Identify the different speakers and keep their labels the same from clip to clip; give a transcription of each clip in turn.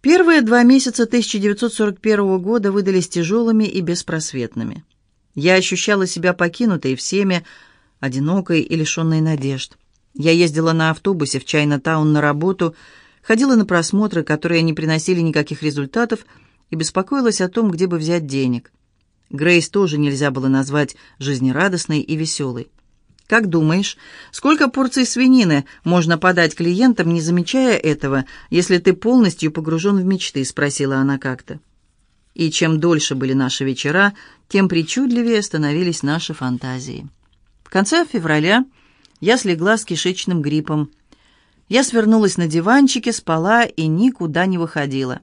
Speaker 1: Первые два месяца 1941 года выдались тяжелыми и беспросветными. Я ощущала себя покинутой всеми, одинокой и лишенной надежд. Я ездила на автобусе в Чайна-таун на работу, ходила на просмотры, которые не приносили никаких результатов, и беспокоилась о том, где бы взять денег. Грейс тоже нельзя было назвать жизнерадостной и веселой. «Как думаешь, сколько порций свинины можно подать клиентам, не замечая этого, если ты полностью погружен в мечты?» — спросила она как-то. И чем дольше были наши вечера, тем причудливее становились наши фантазии. В конце февраля я слегла с кишечным гриппом. Я свернулась на диванчике, спала и никуда не выходила.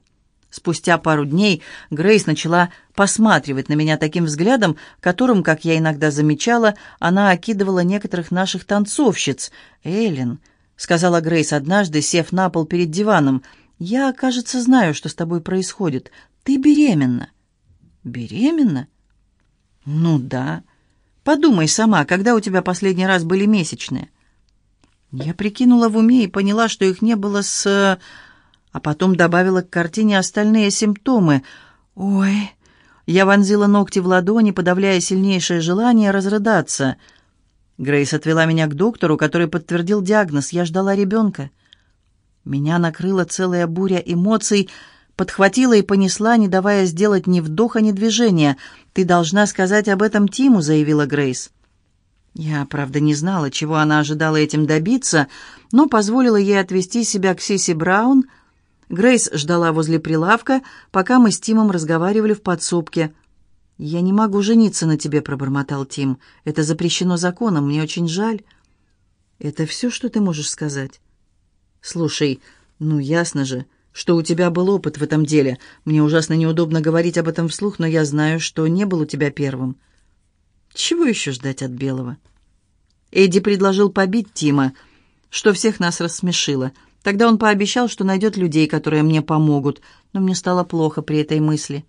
Speaker 1: Спустя пару дней Грейс начала посматривать на меня таким взглядом, которым, как я иногда замечала, она окидывала некоторых наших танцовщиц. «Эллен», — сказала Грейс однажды, сев на пол перед диваном, — «я, кажется, знаю, что с тобой происходит. Ты беременна». «Беременна?» «Ну да. Подумай сама, когда у тебя последний раз были месячные?» Я прикинула в уме и поняла, что их не было с а потом добавила к картине остальные симптомы. «Ой!» Я вонзила ногти в ладони, подавляя сильнейшее желание разрыдаться. Грейс отвела меня к доктору, который подтвердил диагноз. Я ждала ребенка. Меня накрыла целая буря эмоций, подхватила и понесла, не давая сделать ни вдоха, ни движения. «Ты должна сказать об этом Тиму», — заявила Грейс. Я, правда, не знала, чего она ожидала этим добиться, но позволила ей отвести себя к Сиси Браун — Грейс ждала возле прилавка, пока мы с Тимом разговаривали в подсобке. «Я не могу жениться на тебе», — пробормотал Тим. «Это запрещено законом, мне очень жаль». «Это все, что ты можешь сказать?» «Слушай, ну ясно же, что у тебя был опыт в этом деле. Мне ужасно неудобно говорить об этом вслух, но я знаю, что не был у тебя первым». «Чего еще ждать от Белого?» Эдди предложил побить Тима, что всех нас рассмешило — Тогда он пообещал, что найдет людей, которые мне помогут, но мне стало плохо при этой мысли.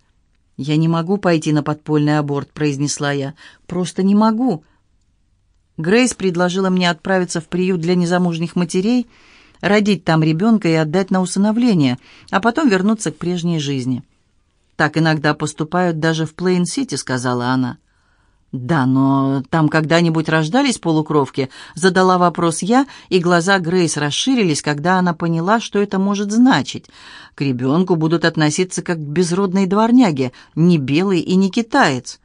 Speaker 1: «Я не могу пойти на подпольный аборт», — произнесла я. «Просто не могу». Грейс предложила мне отправиться в приют для незамужних матерей, родить там ребенка и отдать на усыновление, а потом вернуться к прежней жизни. «Так иногда поступают даже в Плейн-Сити», — сказала она. «Да, но там когда-нибудь рождались полукровки?» — задала вопрос я, и глаза Грейс расширились, когда она поняла, что это может значить. К ребенку будут относиться как к безродной дворняге, не белый и не китаец.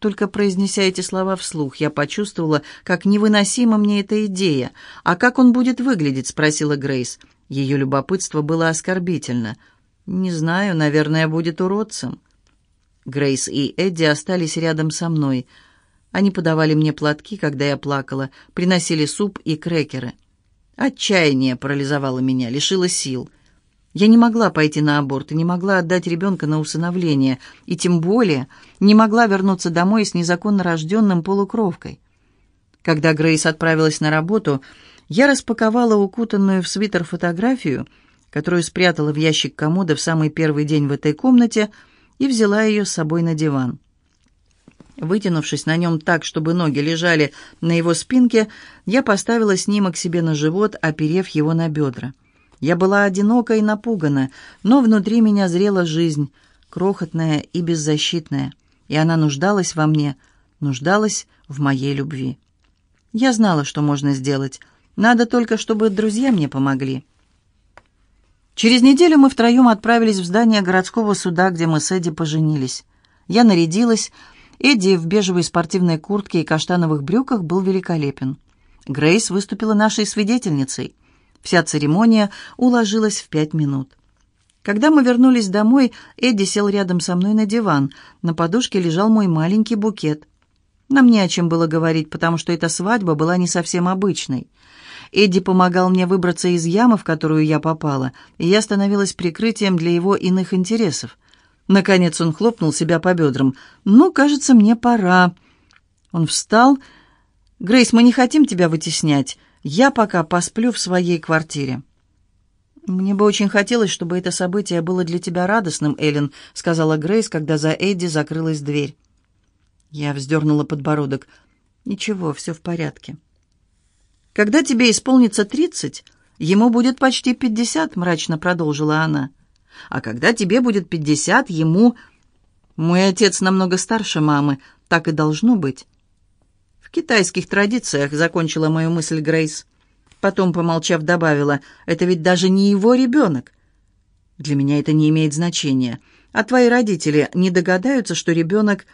Speaker 1: Только произнеся эти слова вслух, я почувствовала, как невыносима мне эта идея. «А как он будет выглядеть?» — спросила Грейс. Ее любопытство было оскорбительно. «Не знаю, наверное, будет уродцем». Грейс и Эдди остались рядом со мной. Они подавали мне платки, когда я плакала, приносили суп и крекеры. Отчаяние парализовало меня, лишило сил. Я не могла пойти на аборт и не могла отдать ребенка на усыновление, и тем более не могла вернуться домой с незаконно рожденным полукровкой. Когда Грейс отправилась на работу, я распаковала укутанную в свитер фотографию, которую спрятала в ящик комода в самый первый день в этой комнате — и взяла ее с собой на диван. Вытянувшись на нем так, чтобы ноги лежали на его спинке, я поставила снимок себе на живот, оперев его на бедра. Я была одинока и напугана, но внутри меня зрела жизнь, крохотная и беззащитная, и она нуждалась во мне, нуждалась в моей любви. Я знала, что можно сделать. Надо только, чтобы друзья мне помогли. Через неделю мы втроем отправились в здание городского суда, где мы с Эдди поженились. Я нарядилась. Эдди в бежевой спортивной куртке и каштановых брюках был великолепен. Грейс выступила нашей свидетельницей. Вся церемония уложилась в пять минут. Когда мы вернулись домой, Эдди сел рядом со мной на диван. На подушке лежал мой маленький букет. Нам не о чем было говорить, потому что эта свадьба была не совсем обычной. Эдди помогал мне выбраться из ямы, в которую я попала, и я становилась прикрытием для его иных интересов. Наконец он хлопнул себя по бедрам. «Ну, кажется, мне пора». Он встал. «Грейс, мы не хотим тебя вытеснять. Я пока посплю в своей квартире». «Мне бы очень хотелось, чтобы это событие было для тебя радостным, Эллен», сказала Грейс, когда за Эдди закрылась дверь. Я вздернула подбородок. «Ничего, все в порядке». «Когда тебе исполнится тридцать, ему будет почти пятьдесят», — мрачно продолжила она. А когда тебе будет пятьдесят, ему... Мой отец намного старше мамы, так и должно быть. В китайских традициях закончила мою мысль Грейс. Потом, помолчав, добавила, это ведь даже не его ребенок. Для меня это не имеет значения. А твои родители не догадаются, что ребенок...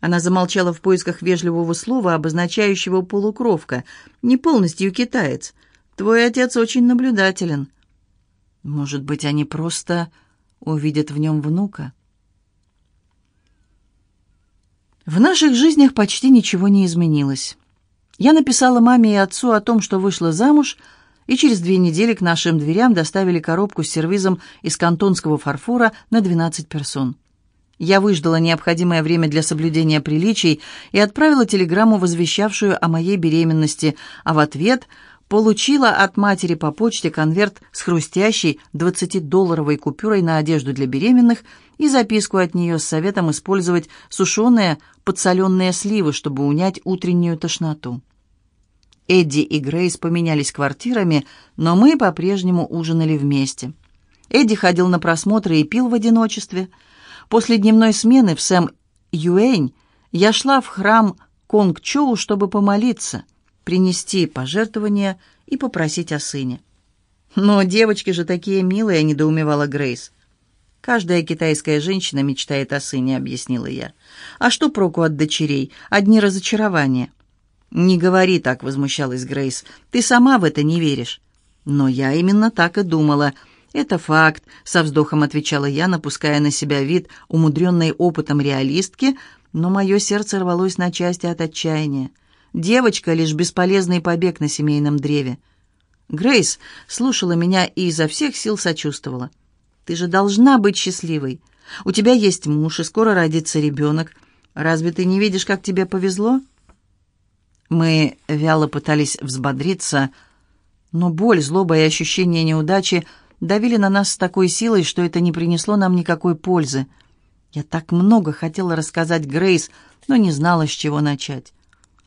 Speaker 1: Она замолчала в поисках вежливого слова, обозначающего полукровка. Не полностью китаец. Твой отец очень наблюдателен. Может быть, они просто увидят в нем внука? В наших жизнях почти ничего не изменилось. Я написала маме и отцу о том, что вышла замуж, и через две недели к нашим дверям доставили коробку с сервизом из кантонского фарфора на 12 персон. Я выждала необходимое время для соблюдения приличий и отправила телеграмму, возвещавшую о моей беременности, а в ответ получила от матери по почте конверт с хрустящей 20-долларовой купюрой на одежду для беременных и записку от нее с советом использовать сушеные подсоленные сливы, чтобы унять утреннюю тошноту. Эдди и Грейс поменялись квартирами, но мы по-прежнему ужинали вместе. Эдди ходил на просмотры и пил в одиночестве – После дневной смены в Сэм-Юэнь я шла в храм Конг-Чоу, чтобы помолиться, принести пожертвования и попросить о сыне. «Но девочки же такие милые», — недоумевала Грейс. «Каждая китайская женщина мечтает о сыне», — объяснила я. «А что проку от дочерей? Одни разочарования». «Не говори так», — возмущалась Грейс. «Ты сама в это не веришь». «Но я именно так и думала», «Это факт», — со вздохом отвечала я, напуская на себя вид умудренной опытом реалистки, но мое сердце рвалось на части от отчаяния. Девочка — лишь бесполезный побег на семейном древе. Грейс слушала меня и изо всех сил сочувствовала. «Ты же должна быть счастливой. У тебя есть муж, и скоро родится ребенок. Разве ты не видишь, как тебе повезло?» Мы вяло пытались взбодриться, но боль, злоба и ощущение неудачи — давили на нас с такой силой, что это не принесло нам никакой пользы. Я так много хотела рассказать Грейс, но не знала, с чего начать.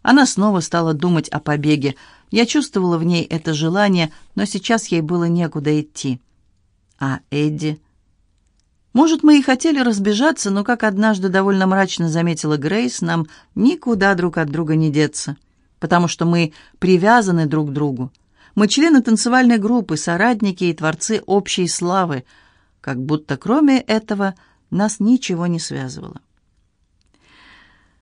Speaker 1: Она снова стала думать о побеге. Я чувствовала в ней это желание, но сейчас ей было некуда идти. А Эдди... Может, мы и хотели разбежаться, но, как однажды довольно мрачно заметила Грейс, нам никуда друг от друга не деться, потому что мы привязаны друг к другу. Мы члены танцевальной группы, соратники и творцы общей славы, как будто кроме этого нас ничего не связывало.